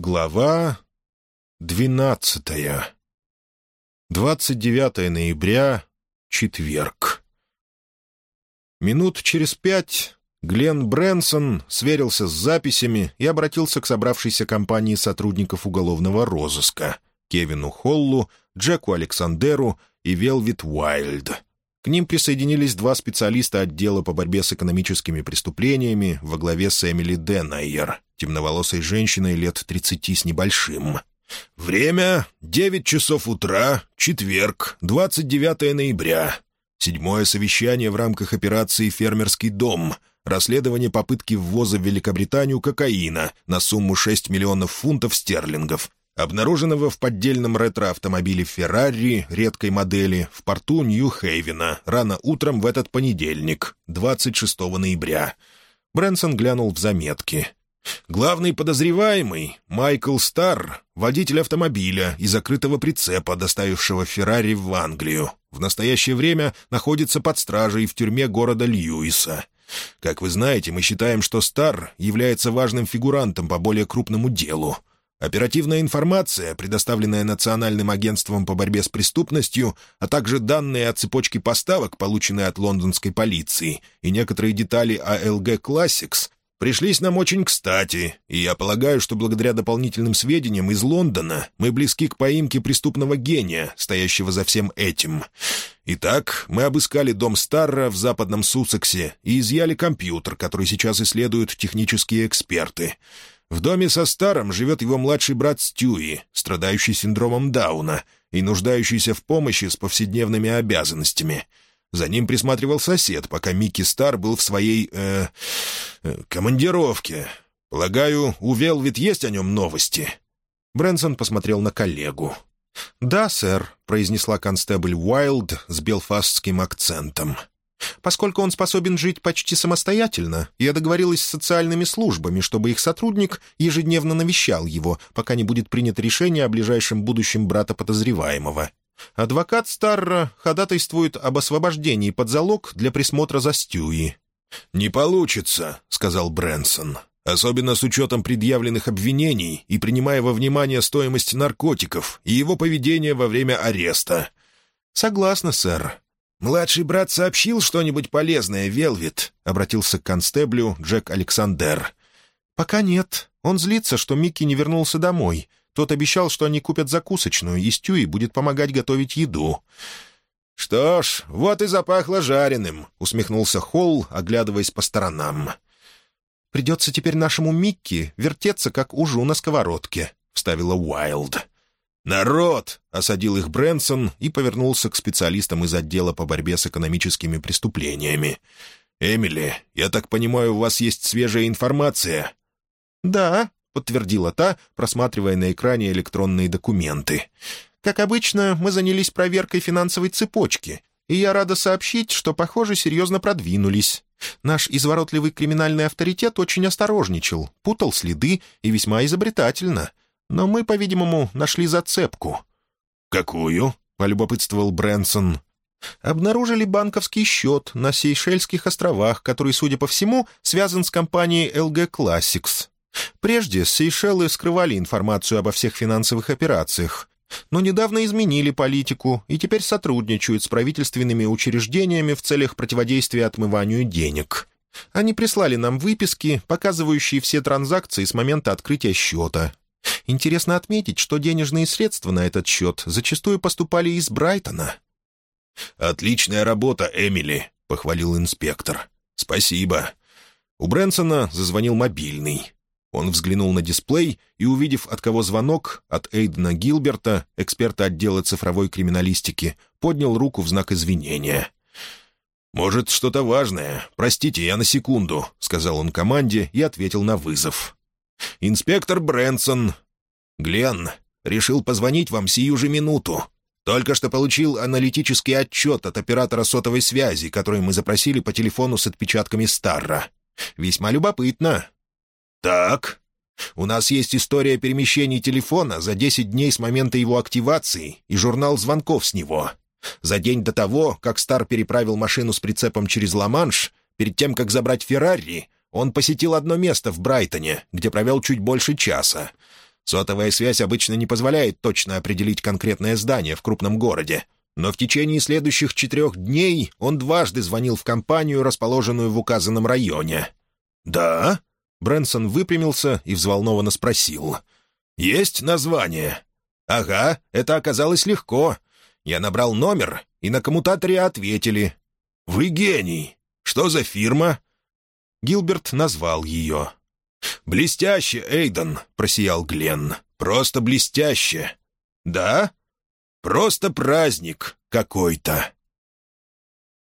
Глава двенадцатая. 29 ноября, четверг. Минут через пять Глен Брэнсон сверился с записями и обратился к собравшейся компании сотрудников уголовного розыска Кевину Холлу, Джеку Александеру и Велвит Уайльд. К ним присоединились два специалиста отдела по борьбе с экономическими преступлениями во главе с Эмили Денайер, темноволосой женщиной лет тридцати с небольшим. «Время — девять часов утра, четверг, 29 ноября. Седьмое совещание в рамках операции «Фермерский дом», расследование попытки ввоза в Великобританию кокаина на сумму 6 миллионов фунтов стерлингов, обнаруженного в поддельном ретро-автомобиле «Феррари» редкой модели в порту Нью-Хейвена рано утром в этот понедельник, 26 ноября. Брэнсон глянул в заметки. Главный подозреваемый — Майкл Старр, водитель автомобиля и закрытого прицепа, доставившего «Феррари» в Англию. В настоящее время находится под стражей в тюрьме города Льюиса. Как вы знаете, мы считаем, что Старр является важным фигурантом по более крупному делу — Оперативная информация, предоставленная Национальным агентством по борьбе с преступностью, а также данные о цепочке поставок, полученные от лондонской полиции, и некоторые детали АЛГ Classics пришлись нам очень кстати, и я полагаю, что благодаря дополнительным сведениям из Лондона мы близки к поимке преступного гения, стоящего за всем этим. Итак, мы обыскали дом Старра в западном Суссексе и изъяли компьютер, который сейчас исследуют технические эксперты. В доме со Старом живет его младший брат Стюи, страдающий синдромом Дауна и нуждающийся в помощи с повседневными обязанностями. За ним присматривал сосед, пока Микки Стар был в своей... Э, э, командировке. Полагаю, у Велвит есть о нем новости?» Брэнсон посмотрел на коллегу. «Да, сэр», — произнесла констебль Уайлд с белфастским акцентом. Поскольку он способен жить почти самостоятельно, я договорилась с социальными службами, чтобы их сотрудник ежедневно навещал его, пока не будет принято решение о ближайшем будущем брата подозреваемого. Адвокат Старра ходатайствует об освобождении под залог для присмотра за Стюи. «Не получится», — сказал Брэнсон. «Особенно с учетом предъявленных обвинений и принимая во внимание стоимость наркотиков и его поведение во время ареста». «Согласна, сэр. «Младший брат сообщил что-нибудь полезное, Велвит?» — обратился к констеблю Джек Александр. «Пока нет. Он злится, что Микки не вернулся домой. Тот обещал, что они купят закусочную, и Стюи будет помогать готовить еду». «Что ж, вот и запахло жареным», — усмехнулся Холл, оглядываясь по сторонам. «Придется теперь нашему Микки вертеться, как ужу на сковородке», — вставила Уайлд. «Народ!» — осадил их Брэнсон и повернулся к специалистам из отдела по борьбе с экономическими преступлениями. «Эмили, я так понимаю, у вас есть свежая информация?» «Да», — подтвердила та, просматривая на экране электронные документы. «Как обычно, мы занялись проверкой финансовой цепочки, и я рада сообщить, что, похоже, серьезно продвинулись. Наш изворотливый криминальный авторитет очень осторожничал, путал следы и весьма изобретательно. Но мы, по-видимому, нашли зацепку». «Какую?» — полюбопытствовал Брэнсон. «Обнаружили банковский счет на Сейшельских островах, который, судя по всему, связан с компанией LG Classics. Прежде Сейшелы скрывали информацию обо всех финансовых операциях, но недавно изменили политику и теперь сотрудничают с правительственными учреждениями в целях противодействия отмыванию денег. Они прислали нам выписки, показывающие все транзакции с момента открытия счета, Интересно отметить, что денежные средства на этот счет зачастую поступали из Брайтона. «Отличная работа, Эмили», — похвалил инспектор. «Спасибо». У Брэнсона зазвонил мобильный. Он взглянул на дисплей и, увидев, от кого звонок, от Эйдена Гилберта, эксперта отдела цифровой криминалистики, поднял руку в знак извинения. «Может, что-то важное. Простите, я на секунду», — сказал он команде и ответил на вызов. «Инспектор Брэнсон». «Гленн, решил позвонить вам сию же минуту. Только что получил аналитический отчет от оператора сотовой связи, который мы запросили по телефону с отпечатками Старра. Весьма любопытно». «Так. У нас есть история перемещений телефона за 10 дней с момента его активации и журнал звонков с него. За день до того, как Стар переправил машину с прицепом через Ла-Манш, перед тем, как забрать Феррари, он посетил одно место в Брайтоне, где провел чуть больше часа. Сотовая связь обычно не позволяет точно определить конкретное здание в крупном городе. Но в течение следующих четырех дней он дважды звонил в компанию, расположенную в указанном районе. «Да?» — Брэнсон выпрямился и взволнованно спросил. «Есть название?» «Ага, это оказалось легко. Я набрал номер, и на коммутаторе ответили. «Вы гений! Что за фирма?» Гилберт назвал ее. «Блестяще, Эйден!» — просиял Гленн. «Просто блестяще!» «Да? Просто праздник какой-то!»